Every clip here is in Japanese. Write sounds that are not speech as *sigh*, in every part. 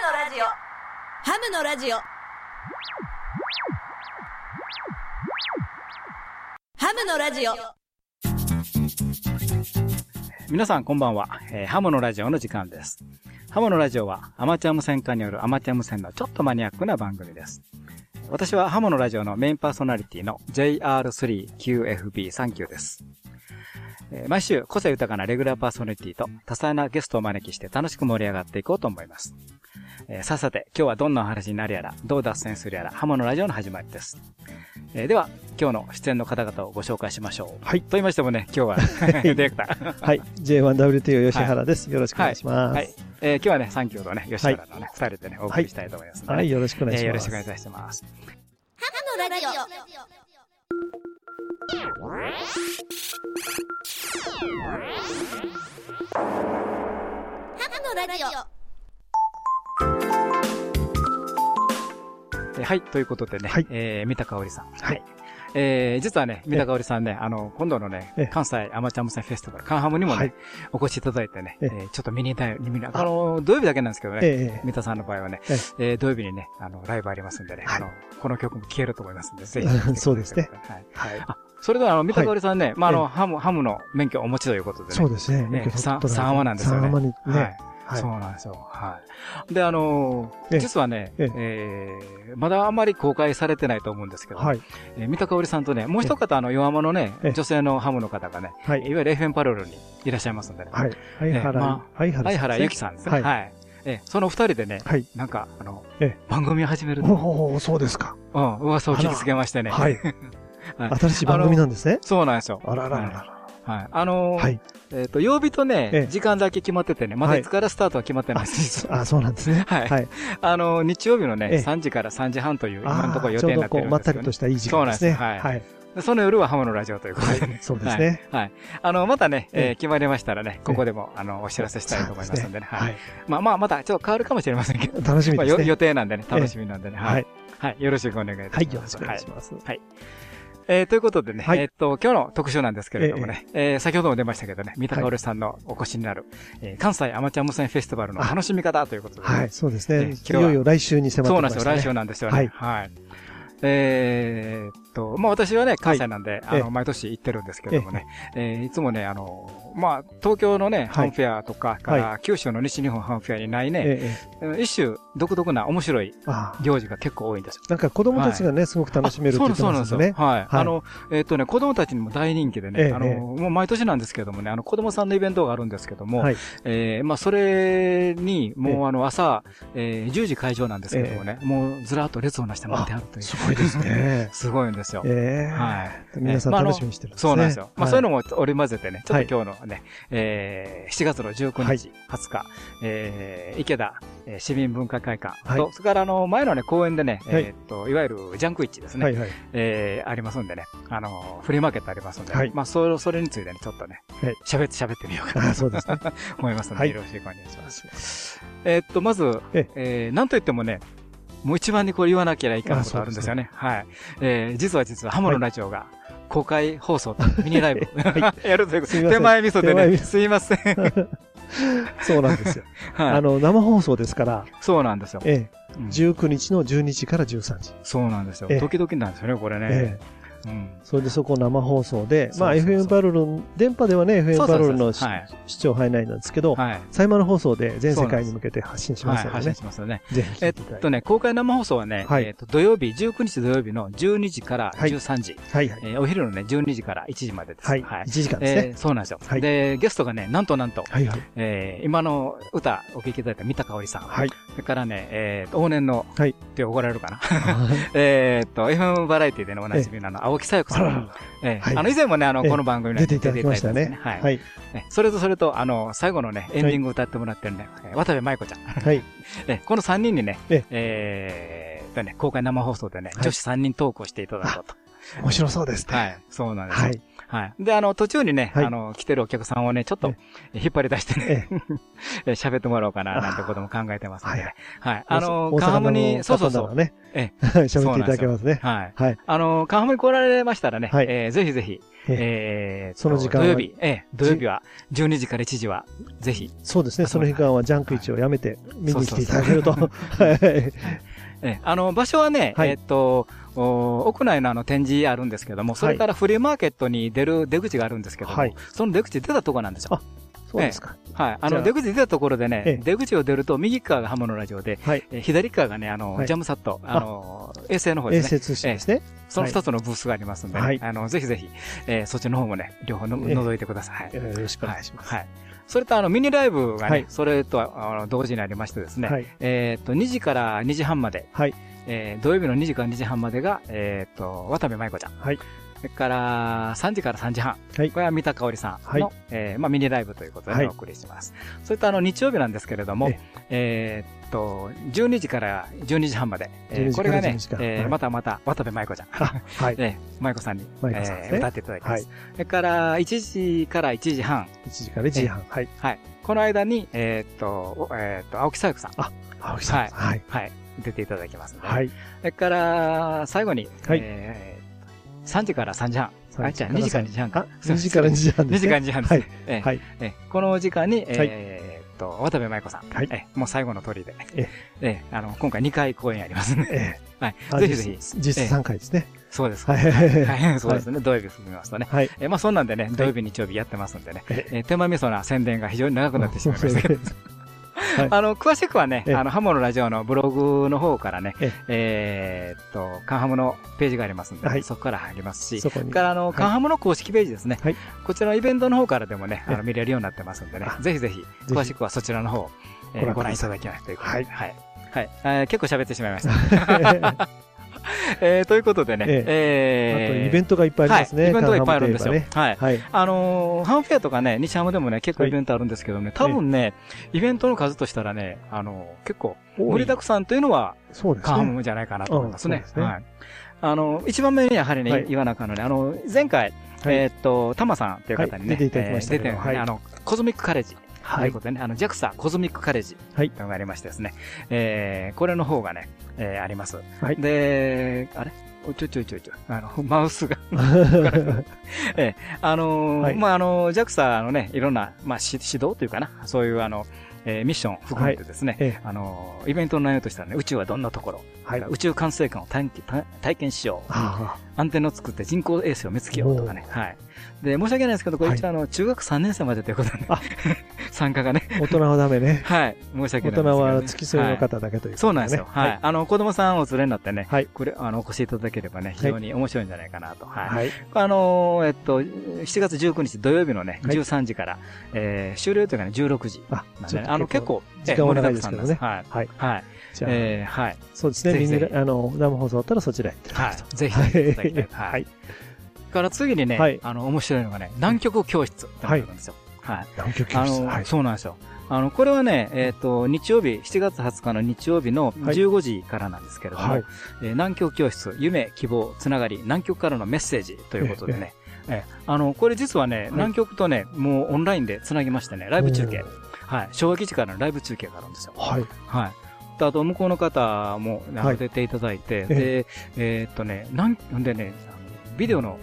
のラジオハムのラジオハムのラジオ皆さんこんばんは、えーハムのラジオの時間です。ハムのラジオはアマチュア無線化によるアマチュア無線のちょっとマニアックな番組です。私はハムのラジオのメインパーソナリティの JR3QFB39 です。えー毎週個性豊かなレギュラーパーソナリティと多彩なゲストをお招きして楽しく盛り上がっていこうと思います。えーさあさて、今日はどんなお話になるやら、どう脱線するやら、ハムのラジオの始まりです。えーでは、今日の出演の方々をご紹介しましょう。はいと言いましてもね、今日は *laughs* ディレクター。はい。J1WTO 吉原です。よろしくお願いします。はい。えー今日はね、三協とね、吉原のね、二、人でね、お送りしたいと思いますので、はい。よろしくお願いします。えーよろしくお願いいたします。ハムのラジオハムのラジオえーはい、ということでね、はいえー、三田香織さん。はい。えー、実はね、三田香織さんね、あの、今度のねええ、関西アマチュア無線フェスティバル、カンハムにもね、はいお越しいただいてね、ええーちょっと見に行った見にあの、土曜日だけなんですけどね、ええ三田さんの場合はね、ええー土曜日にね、あの、ライブありますんでね、はいあの、この曲も聴けると思いますんで、ぜひ。そうですねはい。はい。あ、それでは、あの、三田香織さんね、まあ、あの、ええハム、ハムの免許をお持ちということでね。そうですね。ね免許取っとられて三話なんですよね三話にね。はい。はいそうなんですよ。はい。で、あの実はね、ええーまだあんまり公開されてないと思うんですけど、はい。えー三田香織さんとね、もう一方、あの、弱者のねええ、女性のハムの方がね、はいいわゆる FM パロールにいらっしゃいますんでね。はい。相ま原あ、相原ゆきさんですね。はい。はい。えーその二人でね、はい。なんか、あのええ、番組を始めると、おお、そうですか。うん、噂を聞きつけましてね。はい。*laughs* はい新しい番組なんですね。そうなんですよ。あらららはいら。はい。あのーはい。えっと、曜日とえねえ、時間だけ決まっててね、まだはいいつからスタートは決まってないあ、です。そあそうなんですね。はいはい。あの、日曜日のね、ええ3時から3時半という、今のあところ予定になってるんまったり。としたいい時間ですね。そうなんですはい。でその夜はハムのラジオということでね。そうですね。はい。はい。あの、またね、え決まりましたらね、ここでも、あの、お知らせしたいと思いますんでね。はい。はい。まあまあ、またちょっと変わるかもしれませんけど。楽しみですね。予定なんでね、楽しみなんでね。ははいい。。はい。よろしくお願いいたはい。します。よろしくお願いします。えーということでね、はいえーっと、今日の特集なんですけれどもね、えー先ほども出ましたけどね、三田香織さんのお越しになる、えー関西アマチュア無線フェスティバルの楽しみ方ということでね、はい。そうですね。いよいよ来週に迫ってそうなんですよ。来週なんですよね。はい。えーっと、まあ私はね、関西なんで、あええの、毎年行ってるんですけれどもね、えーいつもね、あの、まあ東京のね、ハンフェアとか、から九州の西日本ハンフェアにないね、ええ。一種独特な面白い。行事が結構多いんですよ。なんか子供たちがね、すごく楽しめるって言ってそうなんですよ。ますよね。はい。はいあの、えっ、とね、子供たちにも大人気でね、あの、もう毎年なんですけどもね、あの、子供さんのイベントがあるんですけども、はい。えーまあ、それに、もうあの、朝、えー10時会場なんですけどもね、もうずらっと列をなして待ってあるという。すごいですね。*laughs* すごいんですよ。ええ。はい。皆さん楽しみにしてるんですね。そうなんですよ。まあ、そういうのも。も織り交ぜてね、ちょっはいと今日のね、えー7月の19はい日、20日、えー池田、えー市民文化会館と、はいそれからあの、前のね、公園でね、はいえーっと、いわゆるジャンクイッチですね。はいはい。えーありますんでね、あの、フリーマーケットありますんで、はいまあ、それ、それについてね、ちょっとねはい、喋、って、喋ってみようかなあそうですね。と *laughs* 思いますので、はいよろしくお願いします。えーっと、まず、ええーなんといってもね、もう一番にこれ言わなきゃいけないことがあるんですよね。はい。えー実は実は、ハモのラジオが、公開放送とミニライブ、*laughs* やるということ手前味噌でね、すいません。*laughs* そうなんですよ。はい。あの、生放送ですから、そうなんですよ。ええ、うん19日の12時から13時。そうなんですよ。ええ時々なんですよね、これね。ええ。うん。それでそこ生放送で、まあ FM パロルン、電波ではね、FM パロルンの視聴範囲内なんですけど、はい。サイマル放送で全世界に向けて発信しはい、ますのでね発信。しますよね。ぜひ聞え。っとね、公開生放送はね、はいえっと、土曜日、19日土曜日の12時からはい13時、はいはい。えーお昼のね、12時から1時までです。はい。1時間ですね。えーそうなんですよ。はいで、ゲストがね、なんとなんと、はいはい。えー今の歌お聴きいただいた三田香織さん。はい。それからね、えーと往年の、はいって怒られるかな。*laughs* えっと、FM バラエティでのおなじみのあの、青木さよ子さん。*laughs* えーあの、以前もね、あの、ええこの番組に出ていただきましたね。はい。それとそれと、あの、最後のね、エンディング歌ってもらってるね、えー渡部舞子ちゃん。はい。*laughs* え、この3人にね、ええーとね、公開生放送でね、はい女子3人トークをしていただこうと。面白そうですね。はい、そうなんです。はい。はい。で、あの、途中にね、はいあの、来てるお客さんをね、ちょっとえ引っ張り出してねえ、*laughs* 喋ってもらおうかな、なんてことも考えてますんでね。はい。あの、大カンハム阪に、のそうそうそう。*laughs* 喋っていただけますね。はい。はい。あの、カンハムに来られましたらね、はいえーぜひぜひ、ええーとその時間は土曜日、ええ土曜日は12時から1時は、ぜひ、そうですね、その時間はジャンク市をやめて見に来ていただけると。*laughs* はい。ええあの、場所はね、はいえっと、お屋内のあの展示あるんですけども、それからフリーマーケットに出る出口があるんですけども、はいその出口出たとこなんですよ。あそうですか。はい。あの、出口出たところでね、ええ出口を出ると、右側がハモのラジオで、左側がね、あの、はいジャムサット、あの、衛星の方ですね。衛星通信ですね。その二つのブースがありますんでね、はいあの、ぜひぜひ、えーそっちの方もね、両方のええ覗いてください。よろしくお願いします。はい。それとあの、ミニライブがね、はいそれとあの同時にありましてですね、はい。えーっと、2時から2時半まで、はい。えー土曜日の2時から2時半までが、えーっと、渡部舞子ちゃん。はい。それから、3時から3時半。はいこれは三田香織さんの、はいえーまあ、ミニライブということで、お送りします。それとあの、日曜日なんですけれども、えーっと、12時から12時半まで、えー12時からこれがね12時、からえーはいまたまた渡部舞子ちゃん。あ、はい。*laughs* えー、舞子さんに、ねえー歌っていただきます。はいそれから、1時から1時半。1時から1時半。はい。はい。この間に、えーっと、おえーっと、青木さゆ子さん。青木さん。はいはい。はい。出ていただきますので。はい。それから、最後に、はいえー3時から3時半。あ、じゃあ2時から2時半あか。、2時から2時半2ですね。時から2時半ですね。えーはい。えーこの時間に、えーっと、渡部舞子さん。はいえーもう最後の鳥で。ええーあの、今回2回公演ありますね。え *laughs* はい。え。ぜひぜひ。実実質3回ですね。そうです。はい。はい。*laughs* そうですね。土曜日含みますとね。はい。えーまあそんなんでね、土曜日、日曜日やってますんでね。ええー手間味噌な宣伝が非常に長くなってしまいましたけど。はい。あの、詳しくはね、ええ。あの、ハモのラジオのブログの方からね、ええ。ーっと、カンハムのページがありますんで、はい。そこから入りますし、そこからあの、い。カンハムの公式ページですね。はい。こちらのイベントの方からでもね、あえ。の見れるようになってますんでねあ、ぜひぜひ、ひ。詳しくはそちらの方、えーごご覧いただきたいということで。はい。はい。はい。えー結構喋ってしまいました。*laughs* *laughs* えーということでね、ええあと、イベントがいっぱいありますね。はい、イベントがいっぱいあるんですよ。カンハはい。あのーハンフェアとかね、西ハムでもね、結構イベントあるんですけどね、多分ね、イベントの数としたらね、あのー結構。盛りだくさんというのは、そうですカンハね。ムじゃないかなと思いますね。すねはい。あの、一番目にやはりね、はい言わなあかんのね、あの、前回、はいえーっと、タマさんという方にね、はい出ていただきました出てあの、コズミックカレッジ。とはい。いうことでね、あの、JAXA コズミックカレッジ。はい。というのがありましてですね。えー、これの方がね、えー、あります。はい。で、あれ？おちょちょちょちょ、あの、*laughs* マウスが。*laughs* ええ、あのーはい。まあ、あの、JAXA のね、いろんな、まあ、し指導というかな、そういうあの、えーミッションを含めてですね、ええ。あのーイベントの内容としてはね、宇宙はどんなところ、はい。宇宙管制官を体験しよう。あアンテナを作って人工衛星を見つけようとかね。はい。で、申し訳ないですけど、これ一応あの、中学3年生までということで、参加がね。あ大人はダメね。はい。申し訳ないですけ大人は付き添いのはい方だけという。そうなんですよ。はい。あの、子供さんをお連れになってね、はいこれ、あの、お越しいただければね、非常に面白いんじゃないかなと。はい。はい。あのーえっと、7月19日土曜日のね、はい13時から、えー終了というかね、16時あ、あの、結構、時間は長いですけどねえ盛りだくさんなんですはい。はい。はい。じゃあ、えーはい。そうですね。ぜひぜひあの、生放送だったらそちらへ行ってはい。ぜひいただきたい。ははいい。から次にね、はいあの、面白いのがね、南極教室ってのがあるんですよ。はい。南極あ教室。の、はい。そうなんですよ。あの、これはね、えっ、と、日曜日、7月20日の日曜日のはい15時からなんですけれども、はい。えー南極教室、夢、希望、つながり、南極からのメッセージということでね、えーあの、これ実はね、南極とね、もうオンラインでつなぎましてね、ライブ中継、はい、昭和基地からのライブ中継があるんですよ。はい。はい。であと、向こうの方も、出ていただいて、えで、えーっとね、なん、んでね、ビデオの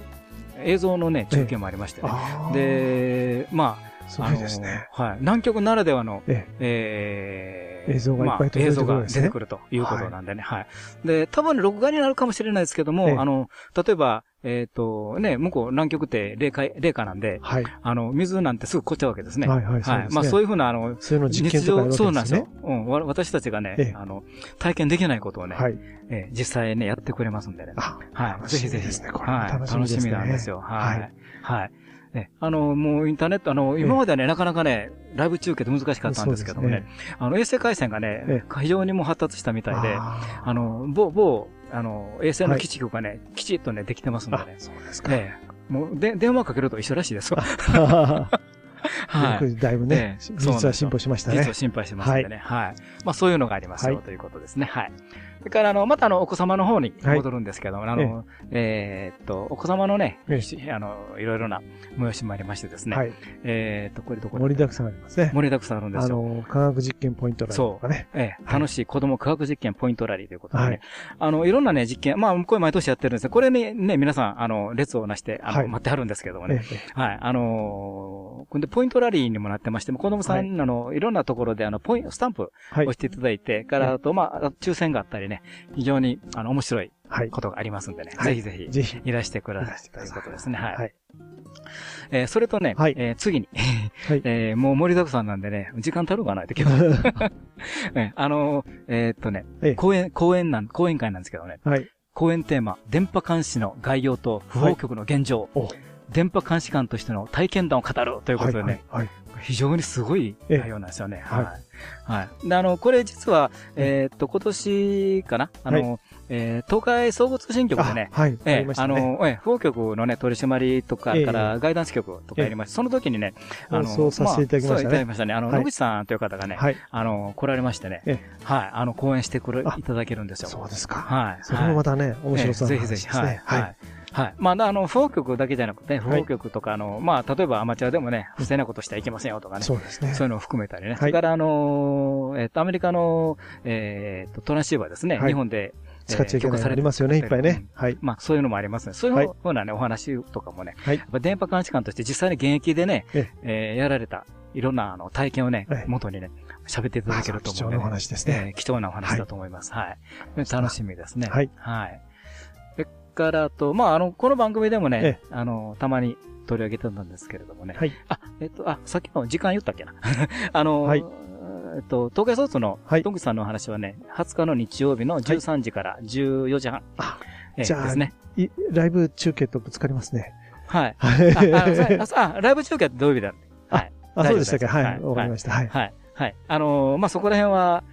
映像のね、中継もありましてね。で、まあ、すごいですね。はい。南極ならではの、ええー映像がいっぱい出てくるということなんでね。はい。で、多分録画になるかもしれないですけども、ええあの、例えば、えっ、と、ね、向こう南極って冷夏、冷夏なんで、はい。あの、水なんてすぐ凍っちゃうわけですね。はいはいそうですねまあそういうふうな、あの、そういうの実験日常、とかやるそうなんですよわけですね。。うん。わ私たちがね、ええあの、体験できないことをね、はい。ええ実際ね、やってくれますんでね。あ、はい。楽ぜひぜひ。しみですね。これはい。楽しみですね。なんですよ。ははいい。はい。ね、あの、もうインターネット、あの、今まではね、なかなかね、ライブ中継って難しかったんですけどもね、あの、衛星回線がねえ、非常にもう発達したみたいで、あの、某、某、あの、衛星の基地局がね、きちっとね、できてますんであね、。そうですか。ええ。もう、で、電話かけると一緒らしいですわ。ははい。*laughs* い。だいぶね、ええ技術は進歩しましたね実は。心配してますんでね。はい。まあそういうのがありますよ、はいということですね。はい。れから、あの、またあの、お子様の方に戻るんですけども、あの、えーっと、お子様のね、ええしあの、いろいろな催しもありましてですね。はい。えーっと、これどこだ盛りだくさんありますね。盛りだくさんあるんですよ。あの、科学実験ポイントラインとかね。ええ、はい楽しい子供科学実験ポイントラリーということでね。はいあの、いろんなね、実験、まあ、これ毎年やってるんですね。これね、ね、皆さん、あの、列をなして、あの、はい待ってはるんですけどもね。ええはい。あのー、これでポイントラリーにもなってまして、子供さん、あの、いろんなところで、あの、ポイント、スタンプはい押。していただいて、から、あと、まあ、抽選があったりね、非常に、あの、面白いはい。ことがありますんでね。はいぜひぜひ。いらしてくだいさい。ということですね。はい。はい。えーそれとね、はいえー次に、はい *laughs* えーもう盛りだくさんなんでね、時間足るかないとけど、え *laughs* ーあのーえーっとね、ええ講演、講演なん、講演会なんですけどね、はい。講演テーマ、電波監視の概要と不法局の現状、お電波監視官としての体験談を語るということでね、はい。はい。非常にすごいええ内容なんですよね。はいはい。はい。で、あの、これ実は、えーっと、今年かな？あの、えー東海総合通信局でね、あはい。あええりましたね。あの、ええ、不法局のね、取り締まりとかええから、ガイダンス局とかやりました。その時にね、放送させていただきましたねあそういただきましたね。あの、はい野口さんという方がね、はい。あの、来られましてねえ、はい、あの、講演してくれ、あいただけるんですよ。そうですか。はい。それもまたね、面白そうなええぜひぜひ、はい。はい。はい。まあ、あの、不法局だけじゃなくて、不はい法局とか、あの、まあ、例えばアマチュアでもね、不正なことしてはいけませんよとかね。そうですね。そういうのを含めたりね。いそれから、あのー、えっと、アメリカの、えっと、トランシーバーですね。はい日本で、使っちゃいけないのあ許可されてりますよね、いっぱいね。はい。まあ、そういうのもありますね。そういうふうなね、お話とかもね、はいやっぱ電波監視官として実際に現役でね、ええーやられた、いろんなあの体験をねええ、元にね、喋っていただけると思う貴重なお話ですねえー貴重なお話だと思います。はい。楽しみですね。はい。はい。からあと、まあ、あの、この番組でもねえ、あの、たまに取り上げてたんですけれどもね。はい。あ、えっと、あ、さっきの時間言ったっけな？*laughs* あの、はいえっと、東海卒の、はいトングさんのお話はね、20日の日曜日の13時から14時半。あえーじゃあですね。いライブ中継とぶつかりますね。はい。はい。あ、ライブ中継って土曜日だ。はい。あ、そうでしたか。はい。わかりました。はい。はい。はい。あのーまあ、そこら辺は、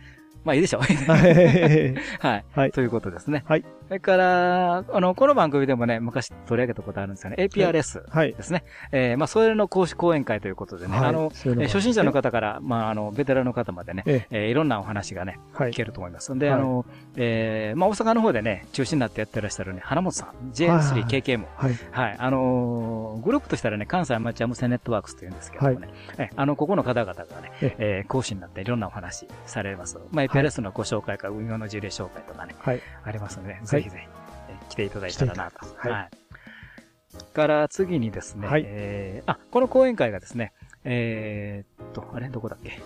まあいいでしょう。はい。*laughs* はい。はいということですね。はい。それから、あの、この番組でもね、昔取り上げたことあるんですよね。APRS はい。ですね。えーまあ、それの講師講演会ということでね。はいあの、初心者の方から、まあ、あの、ベテランの方までね、ええーいろんなお話がね、はい聞。けると思います。で、はいあの、えーまあ、大阪の方でね、中心になってやってらっしゃるね、花本さん、はい J3KK も、はい。はい。あのーグループとしたらね、関西アマチュア無線ネットワークスというんですけどもね、えあの、ここの方々がね、ええー講師になっていろんなお話されます。まあ、APRS のご紹介か運用の事例紹介とかね、はい。ありますので、ぜひぜひ、えー来ていただいたらなと。はい。から次にですね、はいえーあ、この講演会がですね、えーっと、あれどこだっけ？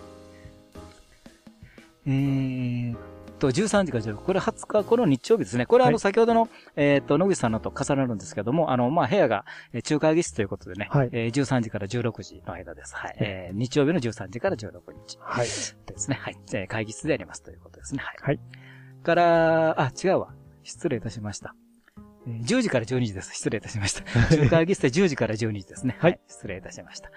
えーっと、13時から16、これ20日、この日曜日ですね。これはあの、はい先ほどの、えーっと、野口さんのと重なるんですけども、あの、まあ、部屋が、えー中会議室ということでね、はいえー13時から16時の間です。はい。えー日曜日の13時から16日はい。ですね。はい。えー会議室でやりますということですね。はい。はい。から、あ、違うわ。失礼いたしました。えー10時から12時です。失礼いたしました。中会議室で10時から12時ですね。はい。失礼いたしました。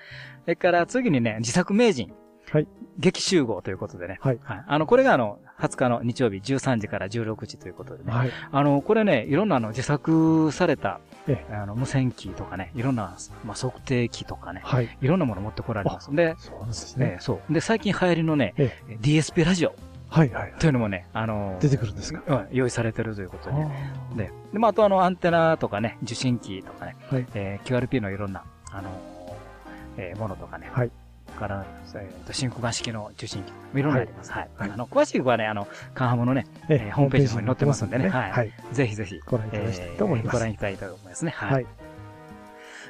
それから次にね、自作名人。はい。劇集合ということでね。はい。はい。あの、これがあの、20日の日曜日13時から16時ということでね。はい。あの、これね、いろんなあの、自作されたえ、あの、無線機とかね、いろんな、まあ、測定器とかね、はい。いろんなもの持ってこられます。で、そうですねね。そう。で、最近流行りのね、え DSP ラジオはい。はい。というのもね、あの、出てくるんですか？うん用意されてるということでで、でまあ、あとあの、アンテナとかね、受信機とかね、はいえー QRP のいろんな、あのーえーものとかね、はいから、えーと、真空管式の受信機、いろんなのあります。はい。はいあの、詳しくはね、あの、カンハムのね、ええーホームページの方に載ってますんでねはいはい。ぜひぜひ、ご覧いただきたいと思います。えーご覧いただきたいと思いますね。はい。はい。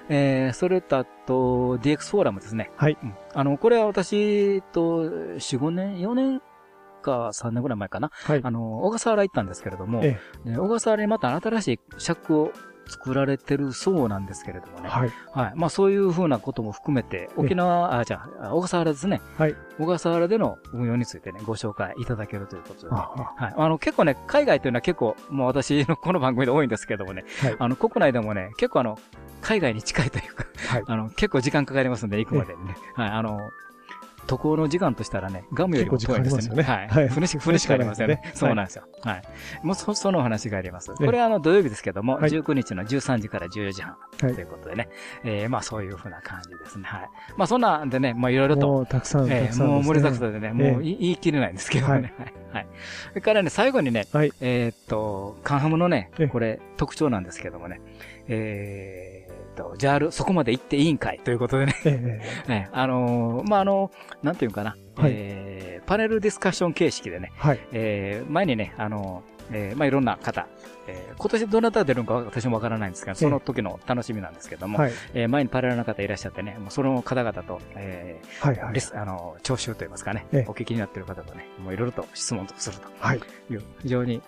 えーそれとあと、DX フォーラムですね。はいうんあの、これは私と、4、5年、4年か3年ぐらい前かな。はいあ。の、小笠原行ったんですけれども、えで小笠原にまた新しい尺を作られてるそうなんですけれどもね。はい。はい。まあそういうふうなことも含めて、沖縄、あ、じゃあ、小笠原ですね。はい。小笠原での運用についてね、ご紹介いただけるということで、はい。あの、結構ね、海外というのは結構、もう私のこの番組で多いんですけどもね、はいあの、国内でもね、結構あの、海外に近いというか、はいあの、結構時間かかりますんで、行くまでにね。はい。あの、渡航の時間としたらね、ガムよりも遠いんですよね。はい。はい船し *laughs* しかありませんねそうなんですよ。はい。もうそ、そのお話があります。えこれはあの土曜日ですけども、はい19日の13時から14時半とはいいうことでね、えーまあそういうふうな感じですね。はい。まあそんなんでね、まあいろいろと、もうたくさん、たえもう盛りだくさんでね、もうえ言い切れないんですけどね。はい。はい。それからね、最後にね、はいえーっと、カンハムのねええ、これ特徴なんですけどもね、えーっと、ジャール、そこまで行っていいんかい。ということでね、*laughs* あのーまあ、あの、なんていうかな、はい。えー、パネルディスカッション形式でね、はい。えー、前にね、あのえー、まあ、いろんな方、えー、今年どなたが出るのか私もわからないんですが、その時の楽しみなんですけども、はい。えー、前にパネルの方いらっしゃってね、もうその方々と、えー、はいはいあの、聴衆といいますかねええ、お聞きになっている方とね、もういろいろと質問とすると。はい。いう、非常に、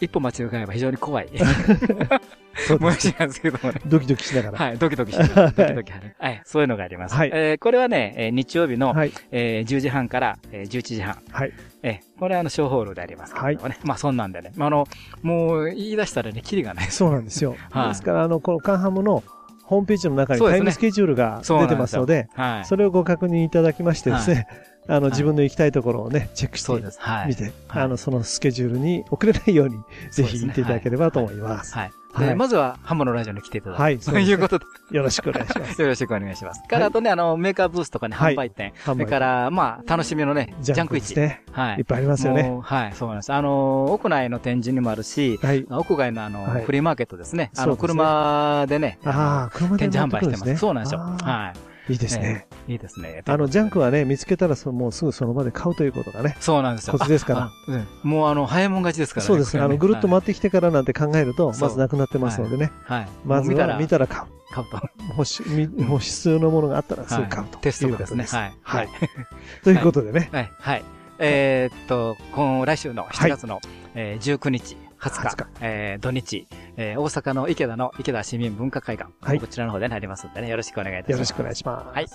一歩間違えば非常に怖い、*laughs* そもやしなんですけどもね。ドキドキしながら。はい、ドキドキしてる。ドキドキある。はい、そういうのがあります。はいえーこれはね、えー日曜日の、はい。えー10時半から、えー11時半。はい。えーこれはあの、小ホールでありますけどもね。まあ、そんなんでね。まあ、あの、もう、言い出したらね、キリがない。そうなんですよ。*laughs* はいですから、あの、このカンハムのホームページの中にタイムスケジュールが出てますので、はい。それをご確認いただきましてですね、*laughs* あの、い自分の行きたいところをね、チェックして。みて、はいあの、そのスケジュールに遅れないように、ぜひ行っていただければと思います。はい。で、はいまずは、ハモのラジオに来ていただく。はいそういうことで、よろしくお願いします。*laughs* よろしくお願いします。から、あとね、あの、メーカーブースとかね、はい販売店。それから、まあ、楽しみのね、ジャンク市。はいいっ。ぱいありますよね。はい、そうなんです。あの、屋内の展示にもあるし、はい。屋外のあの、はいフリーマーケットですね。あの、車でね、展示販売してます。そうなんですよ。はい。いいですね。ええ。いいですね。あの、ジャンクははね、見つけたらそのもうすぐその場で買うということがね。そうなんですよ。コツですからうんもうあの、早いもん勝ちですからね。そうですね。あの、ぐるっと回ってきてからなんて考えると、まずなくなってますのでね。はい。まずは見たら、見たら買う。買うと。欲し、み欲し必要なものがあったらすぐ買うと。テストですね。はい。はい。*laughs* ということでね。はい。はい。えーっと、今、来週の7月の、えー19日、20 20日日、えー土日、えー大阪の池田の池田市民文化会館、はいこちらの方でねありますんでね、よろしくお願いいたします。よろしくお願いします。はい。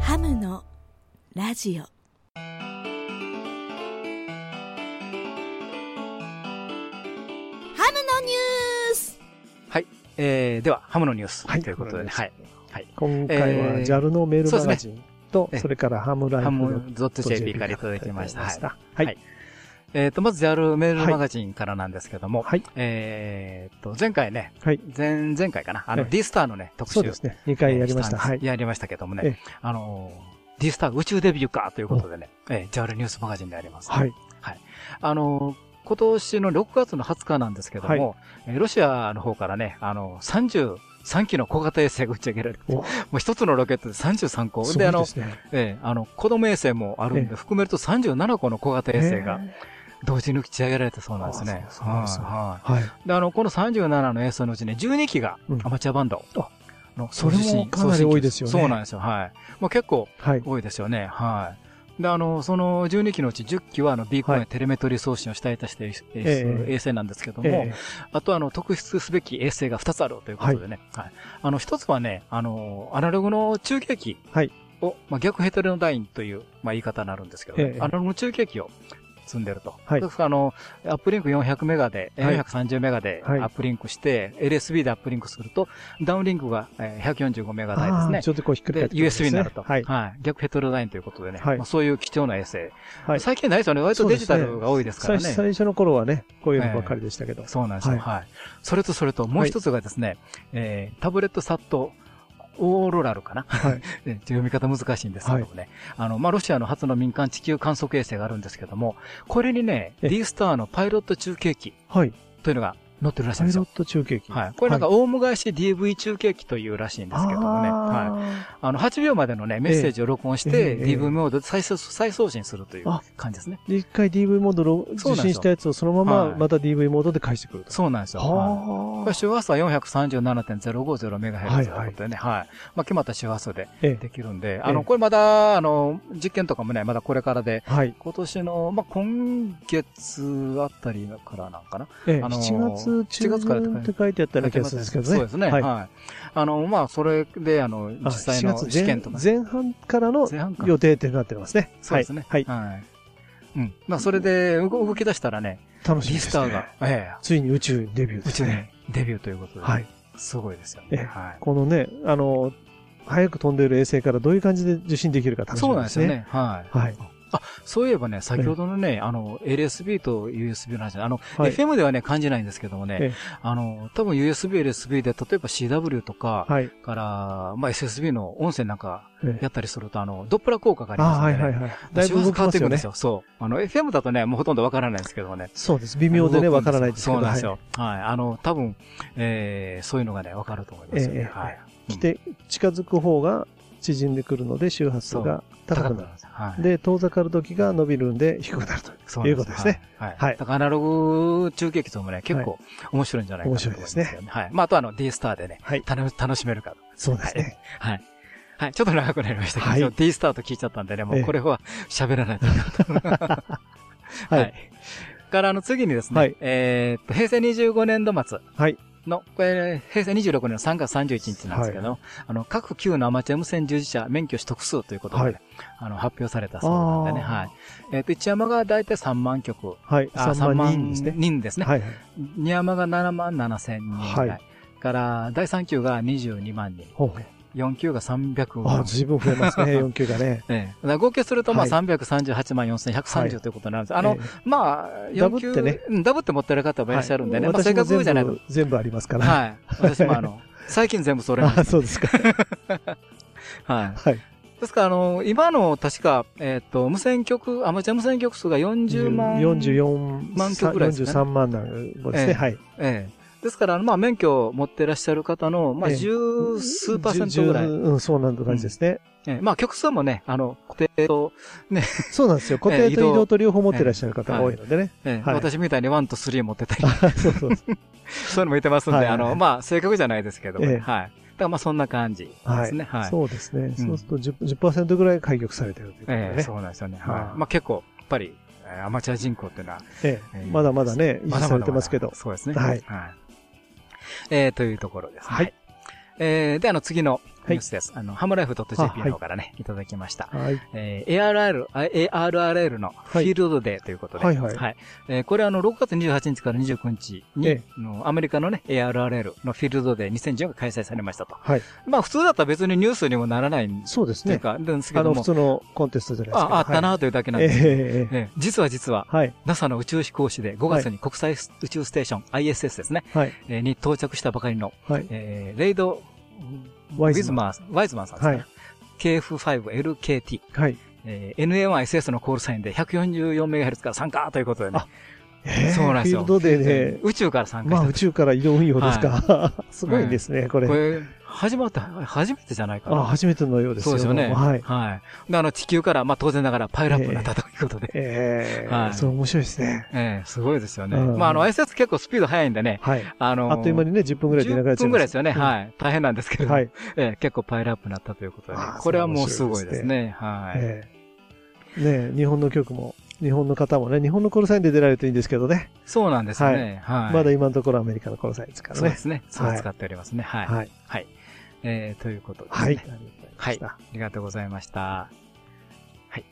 ハムのラジオえー、では、ハムのニュース。はいということでね、はい。今回はえー JAL のメールマガジンと、ええそれからハムライフハのムドット JP からいただきました。はい。ははいい。えっ、と、まず JAL メールマガジンからなんですけども、はい。えっと、前回ね、はい。前、前回かな、あの、ええ D スターのね、特集。そうですね。2回やりました。はい。やりましたけどもええね、あのー、D スター宇宙デビューかということでね、えー、JAL ニュースマガジンであります。はい。あのー、今年の6月の20日なんですけども、えーロシアの方からね、あの、33機の小型衛星が打ち上げられて、おもう一つのロケットで33個。で、あの。ええあの、子供衛星もあるんえで、含めると37個の小型衛星がえ同時に打ち上げられたそうなんですね。あそうそうですねはい。いはい。で、あの、この37の衛星のうちね、12機がうんアマチュアバンドあのそれもかなり多いですよねそうなんですよ。はい。もう結構はい。多いですよね。はい。で、あの、その12機のうち10機は、あの、ビーコンはい。やテレメトリー送信を主体として、ええ衛星なんですけども、えあとあの、特筆すべき衛星が2つあるということでね。はい。あの、一つはね、あの、アナログの中継機はい。を、まあ、逆ヘテロダインという、まあ、言い方になるんですけど、ね。ええ。アナログの中継機を積んでると。はいですから、あの、アップリンク400メガで、はい430メガでアはいップリンクして、LSB でアップリンクすると、ダウンリンクがえー145メガ台ですねち。ょっとこうひっくり返て USB ねになると。はい。逆ヘテロダインということでね。はいまあ、そういう貴重な衛星。はい。最近ないですよね。割とデジタルが多いですからね。最最初の頃はね、こういうのばっかりでしたけど。そうなんですよ。ははい。それとそれと、もう一つがですね、えー、タブレットサットオーロラルかな？はい。*laughs* え読み方難しいんですけどもね。あの、まあ、ロシアの初の民間地球観測衛星があるんですけども、これにね、え D スターのパイロット中継機はい。というのが載ってるらしいんですよパイロッ。ト中継機。はい。これなんか、オウム返し DV 中継機というらしいんですけどもね。はい。はあの、8秒までのね、メッセージを録音しえて、え DV モードで再送信するというあ感じですね。い。で、一回 DV モードを受信したやつをそのままはいまた DV モードで返してくると。そうなんですよ。はいこれは周波数は 437.050MHz ということでね、はい。まあ、決まった周波数でええできるんで、あの、ええこれまだ、あの、実験とかもね、まだこれからで、あ。はい。今年の、まあ、今月あたりからなんかな。ええ、あの7月7月中旬って書いてあったような気がするんですけどね。そうですね。はい。はい。あの、まあ、それで、あの、実際のあ7月試験とか。前前半からの予定ってなってますね。そうですね。はい。うん。まあ、それで動動き出したらね、楽しみです、ね。リスターが、えついに宇宙デビューえ、ですね。宇宙ね、デビューということで、はい。すごいですよええね。はい。このね、あの、早く飛んでいる衛星からどういう感じで受信できるか楽しそうみでね。なんですすよね。はい。はい。そういえばね、先ほどのね、あの、LSB と USB の話で、あの、はい FM ではね、感じないんですけどもねええ、あの、多分 USB、LSB で、例えば CW とか、はい。から、まあ SSB の音声なんかええやったりすると、あの、ドップラー効果がありああ、ますので、ね。はいはいはい。だいぶ変わってくるんです。よ。そう。あの、FM だとね、もうほとんどわからないんですけどもね。そうです。微妙でね、わからないですけど。そうなんですはいよ。はい。あの、多分、えー、そういうのがね、わかると思いますよええね。はい。来て、近づく方が縮んでくるので周波数が高くなる。んです。はい。で、遠ざかる時が伸びるんで低くなるということですね。。はい。はいだからアナログ中継機ともね、結構面白いんじゃないかなと思いますよね。はい。まあ、あとあの D スターでね、はい。楽楽しめるかと。そうですね。はい。はい。ちょっと長くなりましたけど、はい D スターと聞いちゃったんでね、もええうこれは喋らないといけない。ははいい。から、あの、次にですね、はいえーっと、平成25年度末はい。の、これ、平成26年の3月31日なんですけど、あの、各級のアマチュア無線従事者免許取得数ということで、ねはいあの、発表されたそうなんでね、はい。えーっと、一山がだいたい3万曲、はい。あ3万人ですね。人ですね。はいはい。二山が7万7千人ぐらい。はいから、第3級が22万人。ほう。4級が300あ、万。随分増えますね、*laughs* 4級がね。ええ。合計すると、まあ、はい338万4130ということになるんです。あの、えまあ、ダブってね4ダブって持ってる方もいらっしゃるんでね。はいまあ、正私も確じゃないと。全部、全部ありますから。はい。私もあの、*laughs* 最近全部それあ、そうですか。*laughs* はい。はい。ですから、あの、今の、確か、えっと、無線局、アマチュア無線局数が40万。44万曲ぐらいですかね43万なんぼですね。ええはい。ええ。ですから、まあ、免許を持ってらっしゃる方の、まあ、ええ十数パーセントぐらい。10うん、そうなん感じですね。ええまあ、曲数もね、あの、固定と、そうなんですよ。*laughs* 固定と移移動動と両方持ってらっしゃる方が多いのでね。ええはい私みたいに1と3持ってたり、あそうそうそう。*laughs* そういうのも言ってますんで、はいはいあの、まあ、正確じゃないですけどはい。だからまあ、そんな感じですね。はい。そうですね。そうすると 10%, 10ぐらい開局されてるということでええね。そうなんですよね。はいはい。まあ、結構、やっぱり、えーアマチュア人口っていうのは、ええええまだまだね、維持されてますけど。そうですね。はいえーというところですね。はい。えーで、あの、次のニュースです。あの、ハムライフ .jp の方からね、いただきました。はい。えー ARR、あ ARRL のフィールドデーということで。はいはいえーこれあの、6月28日から29日に、えあのアメリカのね、ARRL のフィールドデー2014が開催されましたと。はい。まあ、普通だったら別にニュースにもならないんそうですね。というか、ですけあの、ども普。通のコンテストじゃないですか。あ、あったなというだけなんええですけど。えええええー実は実は、はい。NASA の宇宙飛行士で5月に国際宇宙ステーション、ISS ですね、はい。えーに到着したばかりの、はい。えーレイド・ワイズマンワイズマンさんですね。はい KF5LKT、はい。えー NA1SS のコールサインで 144MHz から参加ということでねあ。ええそうなんですよ。フィールドでね、宇宙から参加まあ宇宙から移動運用ですか。*laughs* すごいですね、これ。これ、始まった、初めてじゃないかな。あ、初めてのようですよ。そうですよね。はい。はい。であの、地球から、まあ当然ながらパイルアップになったということで。ええはいそう面白いですね。ええすごいですよね。うんまああの、ISS 結構スピード速いんでね。はい。あのーあっという間にね、10分ぐらいで流れちゃいます。10分ぐらいですよね。い。はい。大変なんですけれども。はい。ええ結構パイルアップになったということでこれはもうすごいですね。はい。ええね日本の曲も、日本の方もね、日本のコールサインで出られるといいんですけどね。そうなんですよね。はい。まだ今のところアメリカのコールサインですからね。そうですね。そうはい使っておりますね。はい。はい。はい。えー、ということですはい。ね。はい。ありがとうございました。はい。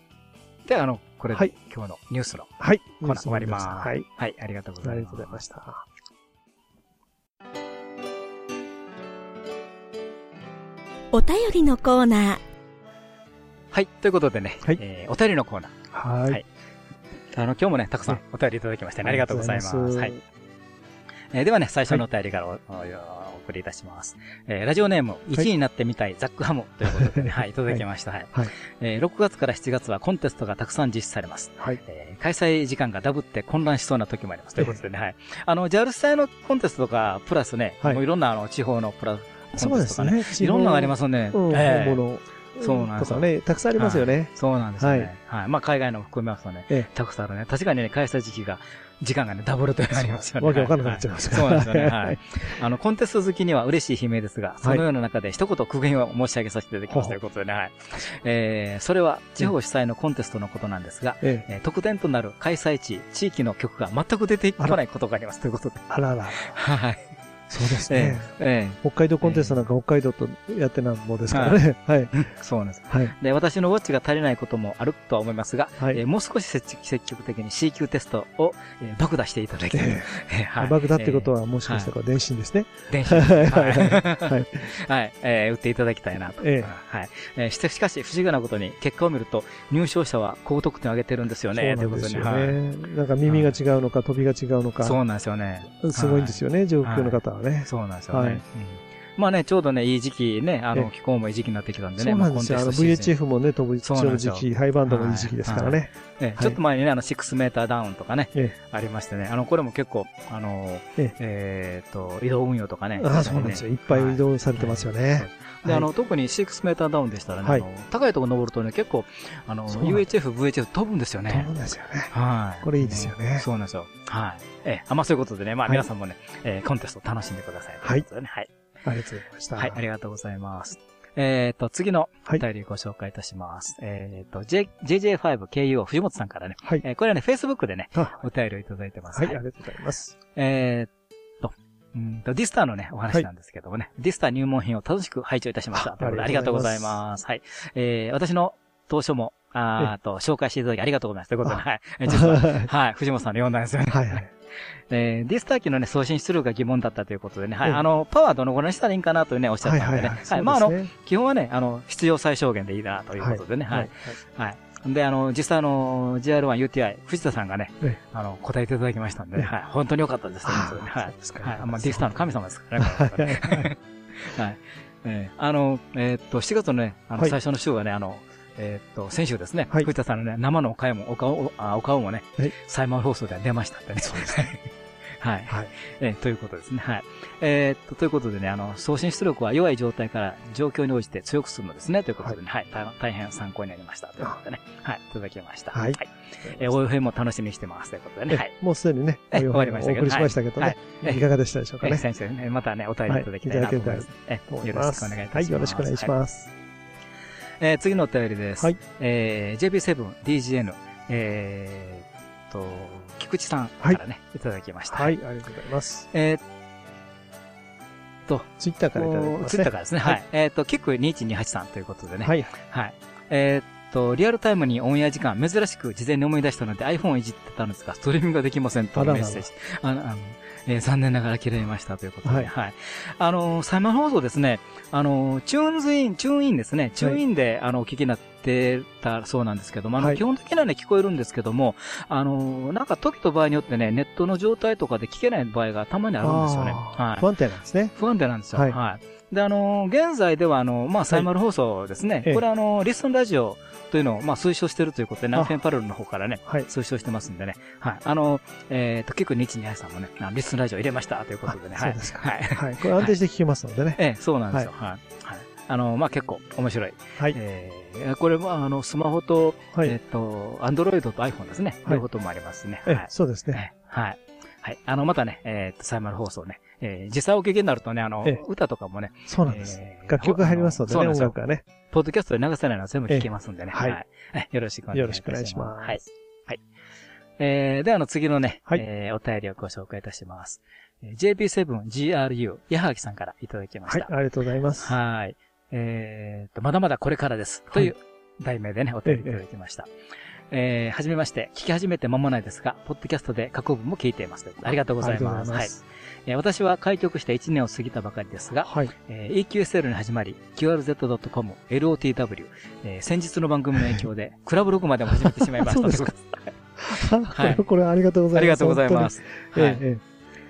では、あの、これはいで今日のニュースのはい。コーナー終わります。はい。はい。ありがとうございます。ありがとうございました。お便りのコーナー。はい。ということでね、はいえーお便りのコーナー。はい。はいあの、今日もね、たくさんお便りいただきましてね、ありがとうございます。はい。えーではね、最初のお便りからお,お、お送りいたします。えーラジオネーム、1位になってみたい、ザックハムということでね、*laughs* はい、いただきました。はい。はいえー6月から7月はコンテストがたくさん実施されます。はい。えー開催時間がダブって混乱しそうな時もあります。ということでね、はい。あの、JAL 主催のコンテストとか、プラスね、はいもういろんなあの、地方のプラ、コそうンテストとかね、ですね。いろんなのがありす。ますね。うん、ええ本物。そうなんですよね、たくさんありますよね。そうなんですよね。はい。まあ、海外のも含めますとね、えたくさんあるね。確かにね、開催時期が時間がね、ダブルとなりますよね。わけわかんなくなっちゃいますからそうなんですよね。ははいい。あの、コンテスト好きには嬉しい悲鳴ですが、そのような中で一言苦言を申し上げさせていただきますということでね、はい。えー、それは地方主催のコンテストのことなんですが、ええ。えー特典となる開催地、地域の曲が全く出てこないことがありますということで。あらら。はい。そうですえね。え、え北海道コンテストなんか北海道とやってなんぼですからね。はい。え、そうなんです。はい。で、私のウォッチが足りないこともあるとは思いますが、はいえーもう少し積積極的に C 級テストを、えー爆打していただきたい。はい爆だってことはもしかしたら電信ですね。電子です。はい *laughs* はい。はい。はい。えー売っていただきたいなと。ええはい。えーししかし、不思議なことに、結果を見ると、入賞者は高得点を上げてるんですよそうね。なんですよということでね。ね。なんか耳が違うのか、飛びが違うのか。そうなんですよね。すごいんですよね、上級の方はね。そうなんですよね。はいうんまあね、ちょうどね、いい時期ね、あえの、気候もいい時期になってきたんでね。そうなんですよ。あのまコンテストシーズン VHF もね、飛ぶそうなんですよの時期、ハイバンドもいい時期ですからね。ちょっと前にね、あの、6メーターダウンとかね、えありましてね、あの、これも結構、あの、ええーっと、移動運用とかね。ああ、そうなんですよ。いっぱい移動されてますよね。で、はいあの、特に6メーターダウンでしたらね、はいあの高いところ登るとね、結構、あの、UHF、VHF 飛ぶんですよね飛ぶ。んですよね。はい。これいいですよねうんそうなんですよ。はい。ええ、あ、まあそういうことでね、まあはい皆さんもね、えーコンテスト楽しんでください。はいはい。ありがとうございました。はい、ありがとうございます。えっと、次のおはい便りご紹介いたします。えっと、J、JJ5KU 藤本さんからね、はい。えーこれはね、Facebook でね、あお便りをいただいてます。はい、ありがとうございます。えーっと、うんと、 D-STAR のね、お話なんですけどもね、 D-STAR 入門編を楽しく拝聴いたしました。ありがとうございいます。はい。えー、私の投書も、あーと、紹介していただきありがとうございます。ということで、はい。えー実は、*laughs* はい、藤本さんの読んだんですよね。はいはい。*laughs* えー、 D-STAR 機のね、送信出力が疑問だったということでね、はい。ええあの、パワーどのぐらいにしたらいいんかなというね、おっしゃったんでね。はい。まあ、あの、基本はね、あの、必要最小限でいいなということでね、はい。。はい。で、あの、実際あの、 JR1UTI、藤田さんがねええ、あの、答えていただきましたんで、ええはい。本当に良かったです。といはいそうですかはい。まあ、ディスターの神様ですからね。*laughs* はいあの、えーっと、7月のね、あの、はい最初の週はね、あの、えーっと、先週ですね、はい藤田さんのね、生のお顔も、お顔、おあお顔もねはい、サイマー放送で出ましたね。そうですね。はい。はい。えーということですね。はい。えーっと、ということでね、あの、送信出力は弱い状態から状況に応じて強くするのですね。ということでね、はい、大大変参考になりました。ということでね、はい、いただきました。はいえー、応援も楽しみにしてます。ということでね、はい。もうすでにね、えお終わりましたけど送りしましたけどね。はいいかがでしたでしょうかえーね。先生ね、またね、お便りいただきたいなと思います。えよろしくお願いいたします。はい、よろしくお願いしす。ます。えー次のお便りです。はいえー JP7DGN、えーっと、菊池さんからね、い、ただきました。はい、ありがとうございます。えーっツイッターからいただきますね。ツイッターからですね。はい。えーっと、キック2128さんということでね。はい。はい。えーっと、リアルタイムにオンエア時間、珍しく事前に思い出したので iPhone をいじってたんですが、ストリーミングができませんとあらららメッセージ。あの、あのえー残念ながら切れましたということで。は。はいいあのー、サイマル放送ですね、あのー、チューンズイン、チューンインですね、チューンインで、あの、お聞きになってたそうなんですけども、あの、はい基本的にはね、聞こえるんですけども、あのー、なんか時と場合によってね、ネットの状態とかで聞けない場合がたまにあるんですよね。はい。不安定なんですね。不安定なんですよ。は。はいいで、あのー現在では、あの、まあ、サイマル放送ですね。ええこれ、あの、リスンラジオというのを、まあ、推奨しているということで、フェンパルルの方からね、はい。推奨してますんでね。はい。あの、えっ、と、結構、日にさんもね、リスンラジオ入れましたということでね。はい。あそうですかはい。はい。これ安定して聞けますのでね。*laughs* ええ、そうなんですよ。はい。はい。あの、まあ、結構面白い。はい。えーこれも、あの、スマホと、はいえっ、と、アンドロイドと iPhone ですね。はい両方ともありますね。えはい。そうですね。ええはい。はい。あの、またね、えっ、と、サイマル放送ね、えー実際お聞きになるとね、あのええ、歌とかもね、そうなんです。えー楽曲が入りますのでね、音楽がね。ポッドキャストで流せないのは全部聞けますんでね。ええはいえ *laughs* よろしくお願いします。よろしくお願いしますはい。はい。えー、では、あの、次のね、はいえーお便りをご紹介いたします。えー JP7GRU、矢垣さんからいただきましはい、た。ありがとうございます。はい。えーと、まだまだこれからです。という題名でね、お便りいただきました。えーはじめまして、聞き始めて間もないですが、ポッドキャストで過去文も聞いています。ありがとうございます。はい。えー私は開局して1年を過ぎたばかりですが、はい。えー EQSL に始まり、QRZ.com、LOTW、えー先日の番組の影響で、*laughs* クラブログまでも始めてしまいました。そうですか *laughs* これ、ありがとうございます。ありがとうございます。す。はいええ、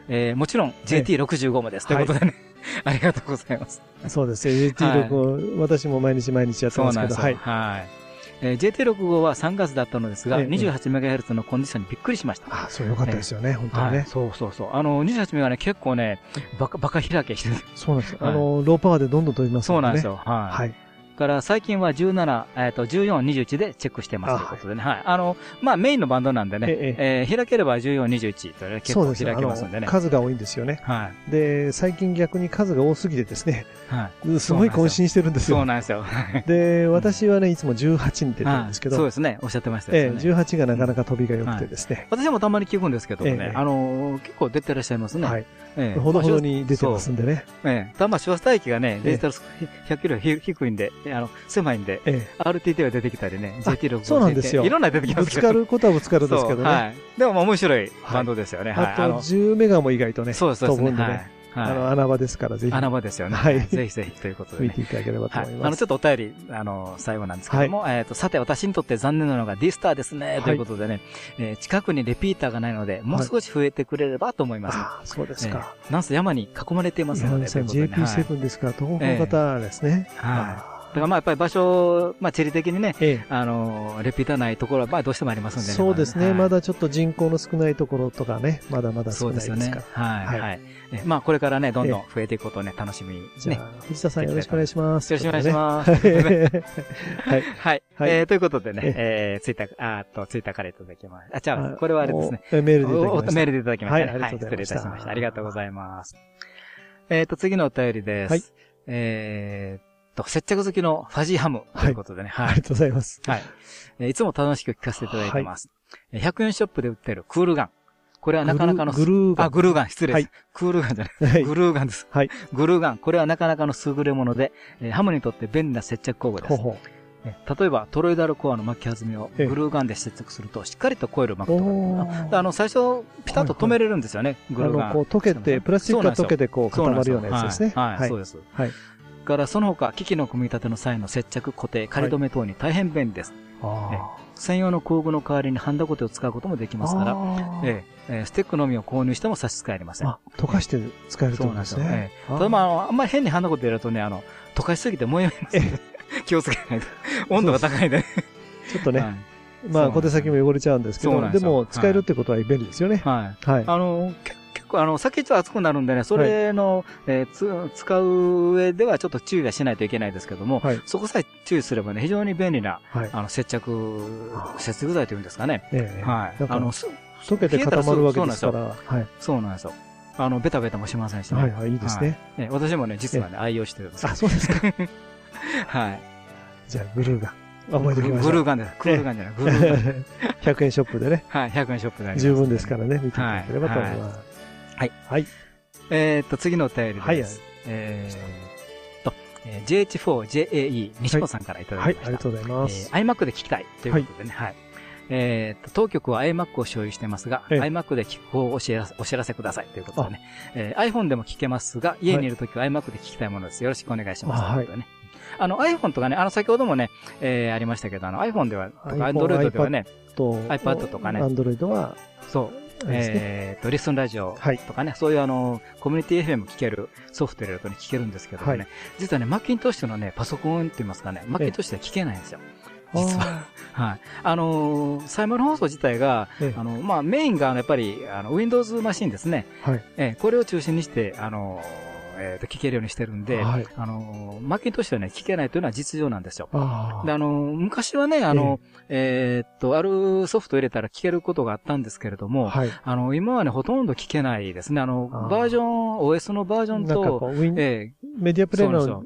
ええーもちろん JT65 もです。ということでね、*laughs* ありがとうございます。え、そうですよ。JT6 を、私も毎日毎日やってますけど、そうなんですよ。はい。はい。えー JT65 は3月だったのですが、ええ 28MHz のコンディションにびっくりしました。あ、そうよかったですよね、本当にはいね。そうそうそう。あの、28メガね、結構ね、バカ、バカ開けしてる。そうなんですよ。*laughs* はいあの、ローパワーでどんどん飛びますそうなんですよ。よ。はい。はい。から最近は17、えっ、と、14、21でチェックしてますということでね。はい。あの、まあメインのバンドなんでね、ええー開ければ14、21とね、結構。開けますんでね。数が多いんですよね。はい。で、最近逆に数が多すぎてですね、はい。すごい渾身してるんですよ。そうなんですよ。で、私はね、いつも18に出てるんですけど、はいそうですね。おっしゃってましたよね。ええ、18がなかなか飛びが良くてですね。私もたまに聞くんですけどもね、ええあのー結構出てらっしゃいますね。はい。ええほどほどに出てますんでね。ええ。たま、小帯域がね、デジタルス100キロひ低いんで、えあの、狭いんで、え RTT は出てきたりね、JT6 そうなんですよいろんな出てきえ。ますけど。ぶつかることはぶつかるんですけどね。はい。でも、まあ面白いバンドですよね。はい。あと、10メガも意外とね、そうです、そうですね。飛ぶんでね。はい。あの、はい。穴場ですから、ぜひ穴場ですよね。はいぜひぜひということでね見て。いただければとはい。思います。あの、ちょっとお便り、あの、最後なんですけども、えっ、と、さて、私にとって残念なのが D スターですね、いということでね、えー近くにレピーターがないので、もう少し増えてくれればと思います。ああ、そうですか。えーなんせ山に囲まれていますので、山根さん、ということでねはい JP7 ですから、東北の方ですね。はいだからまあやっぱり場所、まあ地理的にね、ええ。あの、レピーターないところはまあどうしてもありますんでね。そうですね。はいまだちょっと人口の少ないところとかね、まだまだそう少ないですすでよねか。ら。はい。ははい。えまあこれからね、どんどん増えていくことをね、楽しみにね。じゃあ、藤田さんよろしくお願いします。よろしくお願いします。*laughs* はい。はい。はいえーということでね、ええー、ツイッター、あーっと、ツイッターからいただきました。あ、じゃあ、これはあれですね。メールでいただきおました。メールでいただきましたね。はいありがとうございました失礼いたしました。ありがとうございます。えっと、次のお便りです。はいえー接着好きのファジーハムということでね。はい。ありがとうございます。はい。えーいつも楽しく聞かせていただいてます。えー100円ショップで売ってるクールガン。これはなかなかの、グルーガンあ、グルーガン、失礼です。はいクールガンじゃない。はいグルーガンです。はい。グルーガン。これはなかなかの優れもので、えーハムにとって便利な接着工具です。ほうほえー例えば、トロイダルコアの巻き弾みをええグルーガンで接着すると、しっかりとコイルを巻う。くとあの、最初、ピタッと止めれるんですよね、グあルーガン。の、こう溶けて、プラスチックが溶けてこう固まるようなやつですね。はい、はいそうです。はい。から、その他、機器の組み立ての際の接着、固定、仮止め等に大変便利です。あ専用の工具の代わりにハンダゴテを使うこともできあ。ますから、えええーステックのみを購入しても差し支えありません。あ、溶かして使えるとですなんですね。えただまああんまり変にハンダゴテやるとね、あの、溶かしすぎて燃えます、ね。*laughs* 気をつけないと。温度が高いんでね。ちょっとね、はいまあ小手先も汚れちゃうんですけど、でも使えるってことは便利ですよね。はい。はい。あの、け結構、あの、先っちょ熱くなるんでね、それの、えーつ、使う上ではちょっと注意はしないといけないですけども、はい。そこさえ注意すればね、非常に便利な、はい。あの、接着、接着剤というんですかね。ええはい。あの、す溶けて固まるわけですから。はい。そうなんですよ。あの、ベタベタもしませんしね。はいはい、いいですね。え私もね、実はね、愛用してるんですよあ、そうですか。*laughs* はい。じゃあ、グルーガン。覚えておきましょう。グルーガンです。クールガンじゃない。グルーガン。*laughs* 100円ショップでね、はい、100円ショップで十分ですからね、見ていただければと思います。はい。はい。えーっと、次のお便りです。はいはいえーっと、えー JH4JAE 西本さんからいただはい、きました。ありがとうございます。えー iMac で聞きたいということでね、はい。えーっと、当局は iMac を所有してますが、ええ iMac で聞く方をお知らせお知らせくださいということでね、えー iPhone でも聞けますが、家にいるときは iMac で聞きたいものです。よろしくお願いします。あはいあの iPhone とかね、あの先ほどもね、えーありましたけど、あの iPhone では、とか Android ではね、と、iPad とかねアンドロイドは、そう、えーっと、リスンラジオはい。とかね、そういうあの、コミュニティ FM 聞けるソフト入れるとね、聞けるんですけどもね、はい実はね、マッキントッシュのね、パソコンって言いますかね、マッキントッシュでは聞けないんですよ。実は。*laughs* はい。あのーサイマル放送自体が、ええあの、まあ、メインがやっぱり、あの、Windows マシンですね。はい。えーこれを中心にして、あのーえーと、聞けるようにしてるんで、はい。あのーマッキントッシュはね、聞けないというのは実情なんですよ。あで、あのー昔はね、あの、えーっと、あるソフトを入れたら聞けることがあったんですけれどあ。も、はい。あの、今はね、ほとんど聞けないですね。あの、バージョン、OS のバージョンと、えメディアプレイの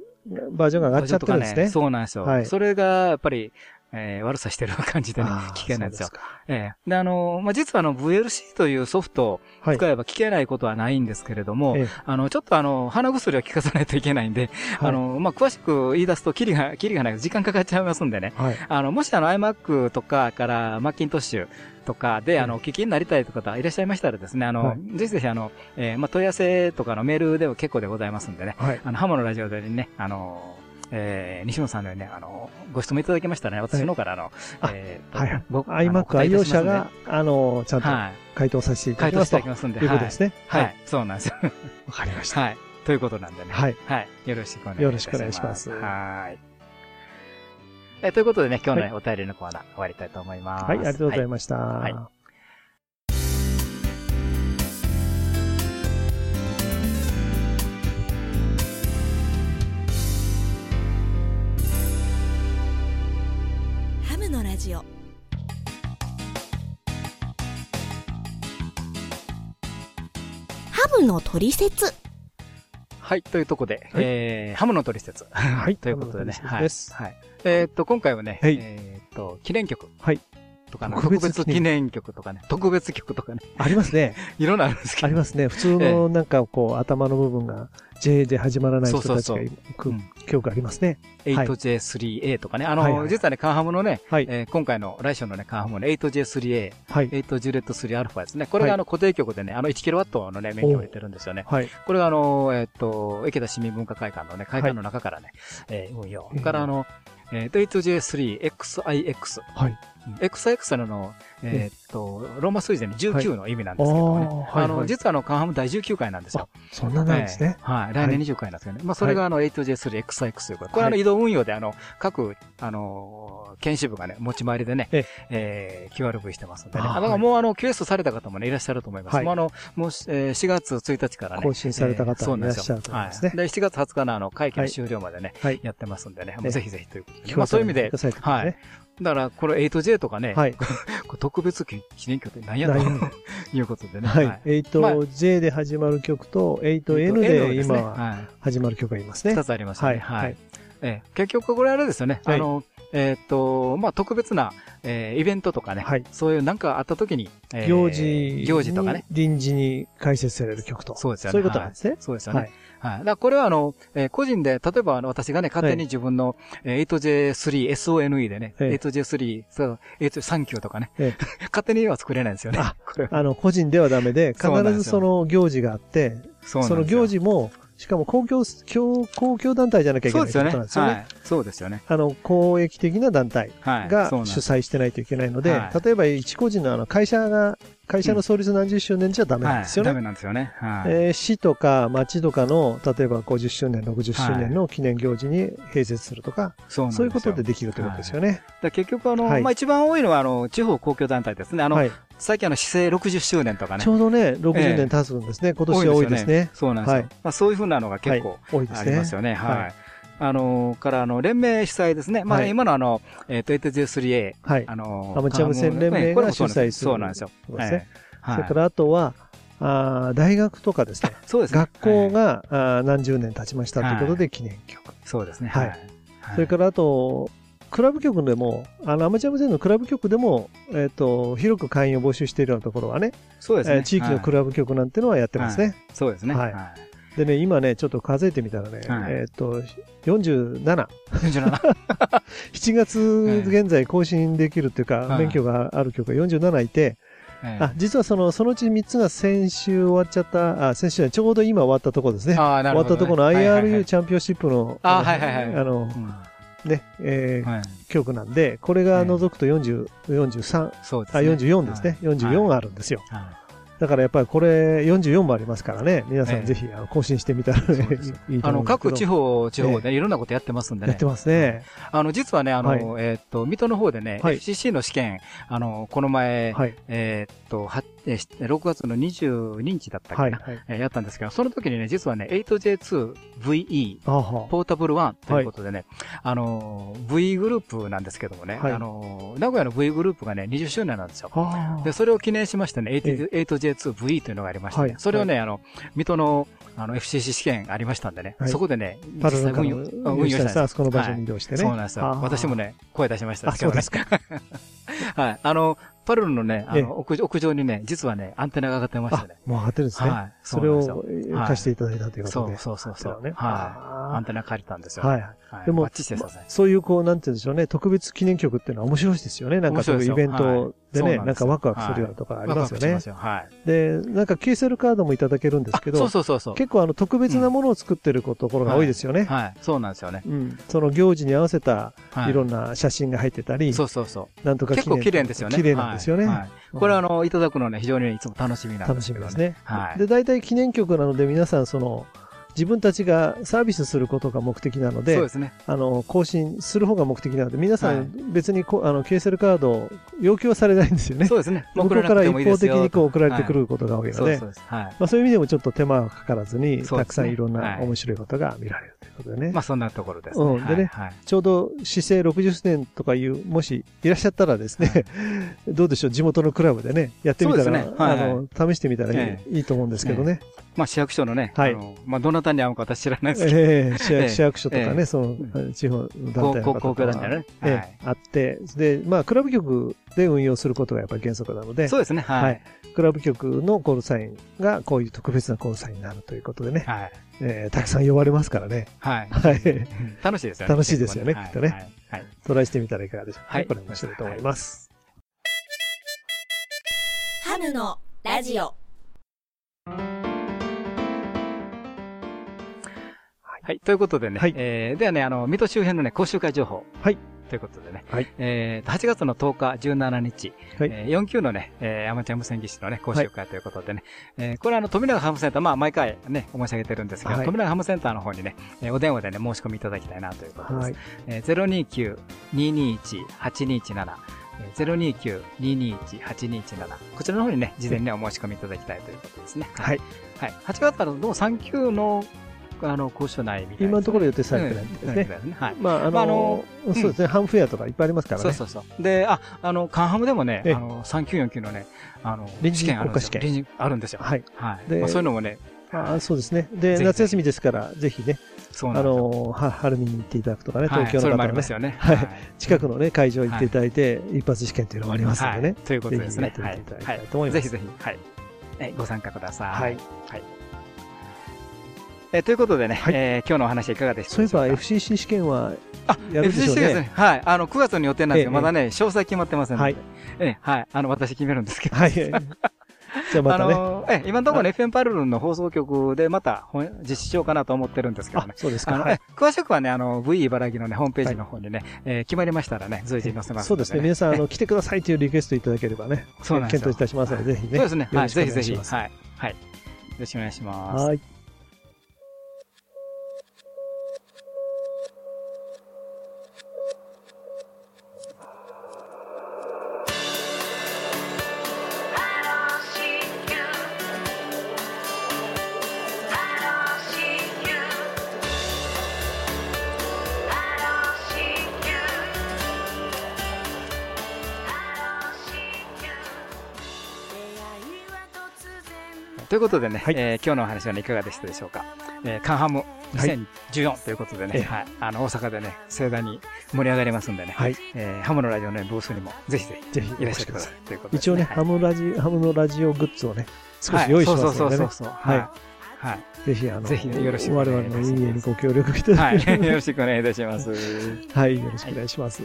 バージョンがえ上がっちゃってるんですね。そうなんですよ。はいそれが、やっぱり、えー悪さしてる感じでね、あー聞けないですよ。ええで、あの、まあ、実はあの、VLC というソフトをはい。使えば聞けないことはないんですけれども、ええあの、ちょっとあの、鼻薬を効かさないといけないんで、はいあの、まあ、詳しく言い出すと、キリが、キリがない、時間かかっちゃいますんでね。はい。あの、もしあの iMac とかからマッキントッシュとかで、あの、お聞きになりたいという方いらっしゃいましたらですね、あの、はいぜひぜひあの、えーまあ、問い合わせとかのメールでも結構でございますんでね、はい。あの、ハモのラジオでね、あの、えー、西本さんのようにね、あの、ご質問いただきましたらね、私の方からあの、あえーとはい。僕 iMac 愛用者がお、あの、ちゃんとはい。回答させていただ回答してきますと。いただきますんで、いうことですね。はい。ははいい。。そうなんですよ。*laughs* わかりました。はい。ということなんでね。はい。はい。よろしくお願いします。よろしくお願いしますはい。えーということでね、今日のね、はお便りのコーナー終わりたいと思います。はい、ありがとうございまました。はい「のラジオハムのトリセツはい、というところで、はいえー、ハムの取説。はい *laughs* ということでね。はい。はいえーっと、今回はね、はいえーっと、記念曲。はい。とか、特別記念曲とかね、特別曲とかね。ありますね。*laughs* いろんなあるんですけど。ありますね。普通のなんかこう、頭の部分が J で始まらない人たちが行く曲ありますね。8J3A とかね。あの、実はね、カンハムのね、今回の、来週のね、カンハムの 8J3A、8ジュレット 3α ですね。これがあの固定曲でね、あの 1kW のね、免許を入れてるんですよね。これがあの、えっと、池田市民文化会館のね、会館の中からね、運用。からあの、8J3XIX。はいエクサエクサの、えー、っと、ローマ数字での19の意味なんですけどね。はい、あの、実はあの、カンハム第19回なんですよ。そんなないですね。はい。来年20回なんですけどね。まあ、それがあの、8J3XX ということ。これあの、移動運用であの、各、あの、研修部がね、持ち回りでね、えー、QRV してますんでね。だからもうあの、QS ストされた方もね、いらっしゃると思います。もうあの、もう、えー、4月1日からね。更新された方もいらっしゃると思いますね。で、7月20日のあの、会見終了までね、やってますんでね。ぜひぜひということで。まあ、そういう意味で、はい。だから、これ 8J とかね、はい。*laughs* 特別記念曲って何やと *laughs* いうことでね。はい。8J で始まる曲と 8N で今ははい。始まる曲がいますね二。つありますね。はいはい。えー結局これあれですよね。はいあの、えーっと、まあ、特別な、えーイベントとかね。はいそういうなんかあった時に、えー行事。行事とかね。。臨時に解説される曲と。そうですよね。そういうことなんですね。そうですよね。ははいい。だからこれはあの、えー個人で、例えばあの私がね、勝手に自分の、えー 8J3SONE でね、ええ 8J3、そう、8J39 とかね、え勝手には作れないんですよね。あ *laughs* これはあの、個人ではダメで、必ずその行事があって、その行事も、しかも公共、公公共団体じゃなきゃいけないってそうですよね。ことなんですよね。はい。そうですよね。あの、公益的な団体はい。が主催してないといけないので、はい例えば一個人のあの会社が、会社の創立何十周年じゃダメなんですよね。はい。ダメなんですよね。はい。えー市とか町とかの、例えば50周年、60周年の記念行事に併設するとか、そうそういうことでできるということですよね。だ結局あの、はいまあ、一番多いのはあの、地方公共団体ですね。あの、はい。最近あの、市政60周年とかね。ちょうどね、60年経つんですね。今年は多いですね。そうなんですよ。はいまあ、そういうふうなのが結構はい多いですあね。りますよね。はい。はいあの、からあの、連盟主催ですね。まあ、はい今のあの、えっ、と、8J3A、はい。あの、アマチュア無線連盟が主催するそうなんですよ。そうですねはい。それからあとは、あー大学とかですね。そうですね。学校はいが、あー何十年経ちましたということで記念曲。そうですね。はいはい。それからあと、クラブ局でも、あの、アマチュア無線のクラブ局でも、えっ、と、広く会員を募集しているようなところはね、そうですね。えー地域のクラブ局なんてのはやってますね。そうですね。はいはい。でね、今ね、ちょっと数えてみたらね、はい。えっ、と、47、47 7 *laughs* 月現在更新できるっていうか、はい。免許がある曲が47いて、ええ。あ、実はその、そのうち3つが先週終わっちゃった、あ、先週はちょうど今終わったところですね。ああ、なるほど、終わったところのはいはいはい。IRU チャンピオンシップの、あはいはいはい。あの、うん。ね、えーはい。曲なんで、これが除くと40、43、あ、そうですね。44ですね。はい。44あるんですよ。はだからやっぱりこれ44もありますからね、皆さんぜひあの更新してみたら、いいあの、各地方、地方で、ね、いろんなことやってますんでね。やってますね。あの、実はね、あの、えっと、水戸の方でね、FCC の試験、あの、この前、えっと、6月の22日だったかな、やったんですけど、その時にね、実はね、8J2VE、ポータブル1ということでね、あの、V グループなんですけどもね、あの、名古屋の V グループがね、20周年なんですよ。で、それを記念しましてね、8J J2VE というのがありまして、はい、それをね、はい、あの、水戸のあの FCC 試験ありましたんでね、はい、そこでね、実際運用運用したんです。あそこの場所に移動してね。そうなんですよ。私もね、声出しました。そうですか。*laughs* はい。あの、パルルのね、あの屋上、屋上にね、実はね、アンテナが上がってましたね。もう上がってるんですね。はい。それを貸していただいたということで。そうそうそうそう。ね。はい。アンあテナ借りたんですーよ。はい。でもはいバッチリしてください。そういう、こう、なんて言うんでしょうね、特別記念曲っていうのは面白いですよね。なんかそういうイベントではいね、なんかワクワクするようなとこありますよねワクワクしま。すよ。はい。で、なんか KSL カードもいただけるんですけあそうど、そうそうそう。結構あの特別なものを作ってるところが多いですよね。はい。そうなんですよね。うん。その行事に合わせたはいろんな写真が入ってたり、そうそうそう。なんとか記念結構綺麗ですよね。綺麗なんですよね。これあの、いただくのね、非常にいつも楽しみなん楽ですけどね。しみですね。はい。で、大体記念曲なので皆さんその、自分たちがサービスすることが目的なので、そうですね。あの、更新する方が目的なので、皆さはいん別にこ、あの、KSL カードを要求はされないんですよね。そうですね。向こうから一方的にこう送られてくることが多いので。まあそういう意味でもちょっと手間がかからずに、ねたくさんいろんなはい面白いことが見られるということでね。まあそんなところですね。うんでねはいはいちょうど姿勢60年とかいう、もしいらっしゃったらですね、*laughs* どうでしょう、地元のクラブでね、やってみたら、あの、試してみたらいい,、えいいと思うんですけどね。まあ市役所のね、はいあの、まあどなたに会うか私知らないですけど、ええ市役所とかね、ええその、地方の団体の方と公共団体か、のね。ええはい。あって、で、まあ、クラブ局で運用することがやっぱり原則なので、そうですね。ははいい。クラブ局のコールサインがこういう特別なコールサインになるということでね、はい。えーたくさん呼ばれますからね。はい。はい。楽しいですよね。楽しいですよねきっとねはい。はい。トライしてみたらいかがでしょうか、はいこれ面白いと思います。ハムのラジオ。はい。ということでね、はいえー、ではね、あの、水戸周辺のね、講習会情報。はい。ということでね、はい。えー、8月の10日、17日、はいえー、4級のね、えー、アマチュア無線技師のね、講習会ということでね、えー、これあの、富永ハムセンター、まあ、毎回ね、申し上げてるんですけど、はい富永ハムセンターの方にね、えー、お電話でね、申し込みいただきたいなということです。はい。えー、029-221-8217、えー、029-221-8217、こちらの方にね、事前にお申し込みいただきたいということですね。はい。はい。8月からどうも3級の、あの、講習内みたい今のところ予定されてないんですね。うんはい。まあ、あの、まああのそうですね、ハンフェアとかいっぱいありますからね。そうそうそう。で、あ、あの、カンハムでもね、ええあの、3級4級のね、あの、臨時試験あるんですよ。臨時あるんですよ。はい。はい。でまあ、そういうのもね、あそうですね。で、夏休みですから、ぜひね、あ。の、は春見に行っていただくとかね、はい東京の方はね、ますよね。はい近くのね、会場行っていただいて、一発試験っていうのもありますんでねはい。。ということですね。ぜひぜひぜひ、はい。えご参加ください。はい。はい。えということでね、はいえー今日のお話いかがでしたそういえば FCC 試験は、あ、やるでしょう FCC ですね。ね。はい。あの、9月の予定なんですけど、ええまだね、詳細決まってませんので。はいええ、はい。あの、私決めるんですけど。はい。*laughs* じゃあまたね。あのーええ、今のところね、FM パルルンの放送局でまた実施しようかなと思ってるんですけどね、。あそうですか。あの、はいえ詳しくはね、あの、V 茨城のね、ホームページの方にね、えー決まりましたらね、随時載せますのそうですね。皆さん、あの、来てくださいというリクエストいただければね、そうなんですよ検討いたしますので、ぜひね。そうですね。はい。ぜひぜひ。はい。はい。よろしくお願いします。はい。いうことでね、はいえー今日のお話はね、いかがでしたでしょうか？えーカンハム2014ということでね、ええはい。あの、大阪でね、盛大に盛り上がりますんでね、はい。えーハムのラジオのね、ブースにもぜひぜぜひ、ひいらっしゃってください。ということで、一応ね、はいハムラジ、ハムのラジオグッズをね、少し用意しますのでねはいそうそうそう。そう。はいはい。はい。ぜひ、あの、ぜひよろしく我々の運営にご協力いただはい。よろしくお願いいたします。はい、よろしくお願いします。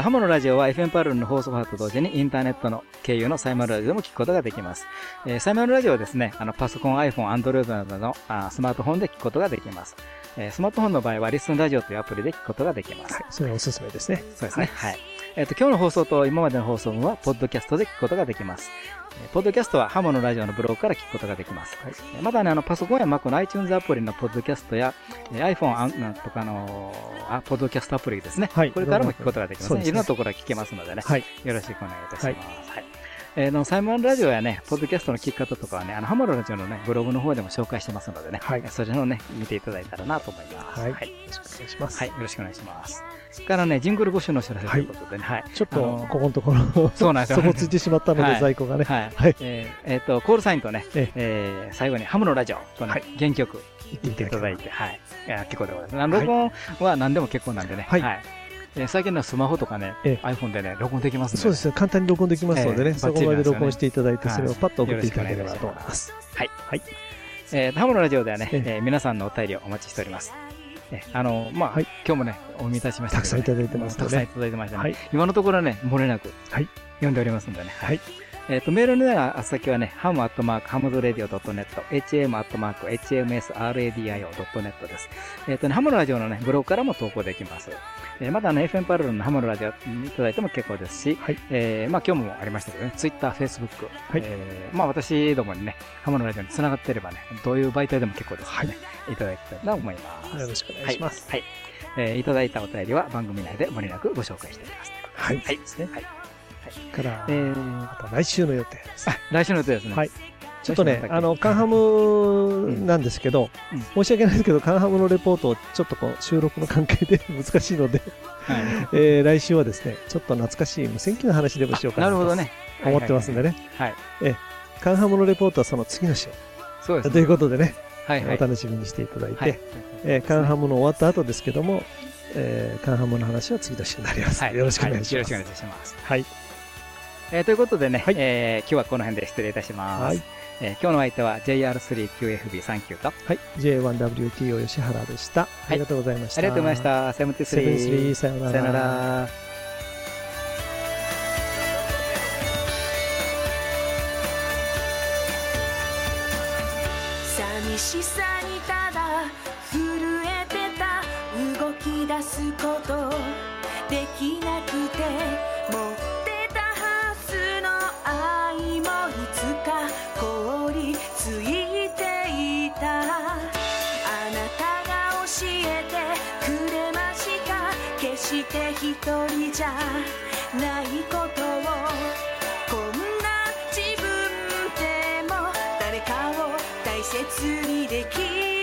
ハモのラジオは FM パルルンの放送波と同時にインターネットの経由のサイマルラジオでも聞くことができます。えーサイマルラジオはですね、あのパソコン、iPhone、Android などのあスマートフォンで聞くことができます。えースマートフォンの場合はリスンラジオというアプリで聞くことができます。それはおすすめですね。そうですね。はい。えっ、と、今日の放送と今までの放送分は、ポッドキャストで聞くことができます。えーポッドキャストはハモのラジオのブログから聞くことができます。えーまたね、あの、パソコンや Mac の iTunes アプリのポッドキャストや、えー iPhone あなんとかの、あ、ポッドキャストアプリですね。はいこれからも聞くことができますね。いろんなところから聞けますのでね。はい。よろしくお願いいたします。はい。えーの、サイモンラジオやね、ポッドキャストの聞き方とかはね、あの、ハモのラジオのね、ブログの方でも紹介してますのでね、はいえーそちらのね、見ていただいたらなと思います。はい。よはい。ろしくお願いします。はいよろしくお願いします。それからね、ジングル募集のお知らせということでね、はい。ちょっとここのところ、そうなんですよ底ついてしまったので、はい在庫がね。はい。はいえーえーと、コールサインとね、ええー最後にハムのラジオとね、はい原曲言っていたただいて、はい。結構でございます。録音は何でも結構なんでね、はいえー最近のスマホとかね、え iPhone でね、録音できますんで、そうですね。簡単に録音できますのでええね、そこまで録音していただいて、それをパッと送っていただければと思います。はい。はい。えー、ハムのラジオではね、ええー皆さんのお便りをお待ちしております。えーあの、まあ、はい今日もね、お読みいたしましたね、たくさんいただいてますのでたくさんいただいてましたね。はい。今のところね、漏れなく、はい読んでおりますんでね。はい。えっ、と、メールのあ先はね、 ham アットマーク hamsradio .net、ham アットマーク hamsradio.net です。えっ、とね、ハムのラジオのね、ブログからも投稿できます。えーまたね、FM パルルのハムのラジオいただいても結構ですし、はいえーまあ今日もありましたけどね、ツイッター、フェイスブック、はいえーまあ私どもにね、ハムのラジオに繋がっていればね、どういう媒体でも結構ですからね、い、ただきたいと思います。よろしくお願いします。はい。はいえーいただいたお便りは番組内で無理なくご紹介していきます。はい。はい。ですね。はい。から、えーまた来週の予定です。あ、来週の予定ですね。はいちょっとねあの、カンハムなんですけど、うん申し訳ないですけど、カンハムのレポートをちょっとこう、収録の関係で *laughs* 難しいので、はい。えー来週はですね、ちょっと懐かしい無線機の話でもしようかなとなるほどね。思ってますんでね。はい。カンハムのレポートはその次の週。そうですね。ということでね、はいはいお。楽しみにしていただいて、はい。えーカンハムの終わった後ですけども、えーカンハムの話は次の週になります。はいよろしくお願いします。はよろしくお願いします。はい。えーということでね、はいえー今日はこの辺で失礼いたします。はい。えー今日の相手は JR3QFB39 と、はい。J1WTO 吉原でした。ありがとうございました。ありがとうございまし。た。セブンティスリセブンスリー、ー。さようなら。さよなら。寂しさにただ震えてた動き出すことできなくて一人じゃないことを。こんな自分でも誰かを大切にでき